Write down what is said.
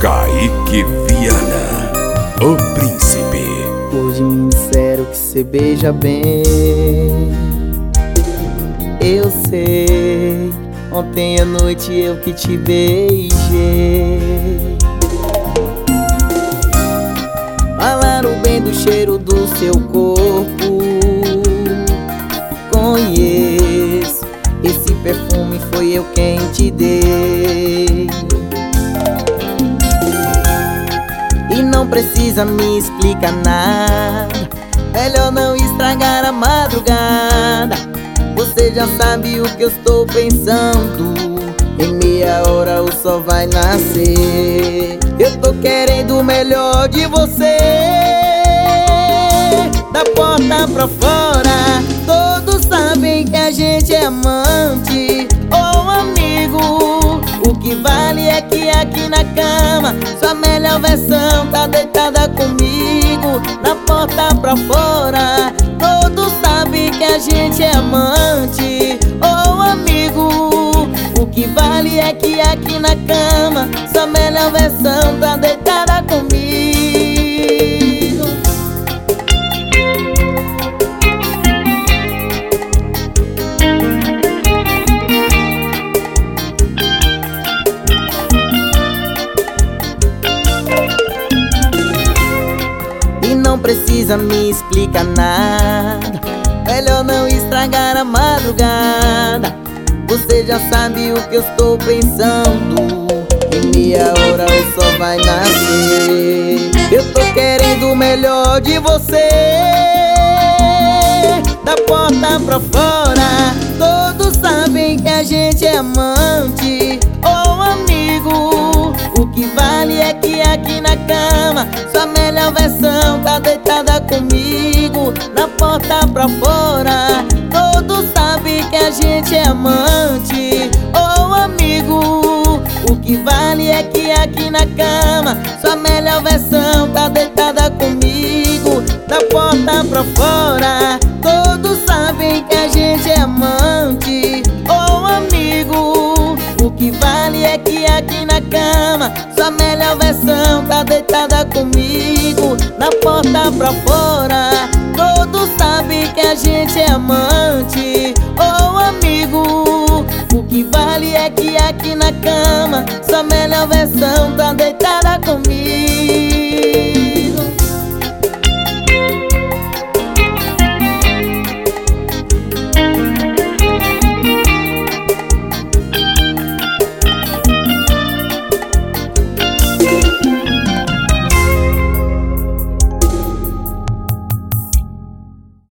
Kaique Viana, o príncipe. Hoje me disseram que cê beija bem. Eu sei, ontem à noite eu que te beijei. Falaram bem do cheiro do seu corpo. Conheço, esse perfume foi eu quem te dei. Não precisa me explicar nada. Melhor não estragar a madrugada. Você já sabe o que eu estou pensando. Em meia hora o sol vai nascer. Eu tô querendo o melhor de você. Da porta pra fora, todos sabem que a gente é amante ou amigo. O que vale é que aqui na cama, sua melhor versão tá deitada comigo. Da porta pra fora, todos sabem que a gente é amante ou amigo. O que vale é que aqui na cama, sua melhor versão precisa me explicar nada. Melhor não estragar a madrugada. Você já sabe o que eu estou pensando. Em meia hora o sol vai nascer. Eu tô querendo o melhor de você. Da porta pra fora, todos sabem que a gente é amante ou amigo. O que vale é que aqui na cama, sua melhor versão tá deitada comigo. Da porta pra fora, todos sabem que a gente é amante ou amigo. O que vale é que aqui na cama, sua melhor versão tá deitada comigo. Da porta pra fora, todos sabem que a gente é amante ou amigo. O que vale é que aqui na cama, sua melhor versão deitada comigo. Da porta pra fora, todos sabem que a gente é amante ou amigo. O que vale é que aqui na cama, sua melhor versão tá deitada comigo.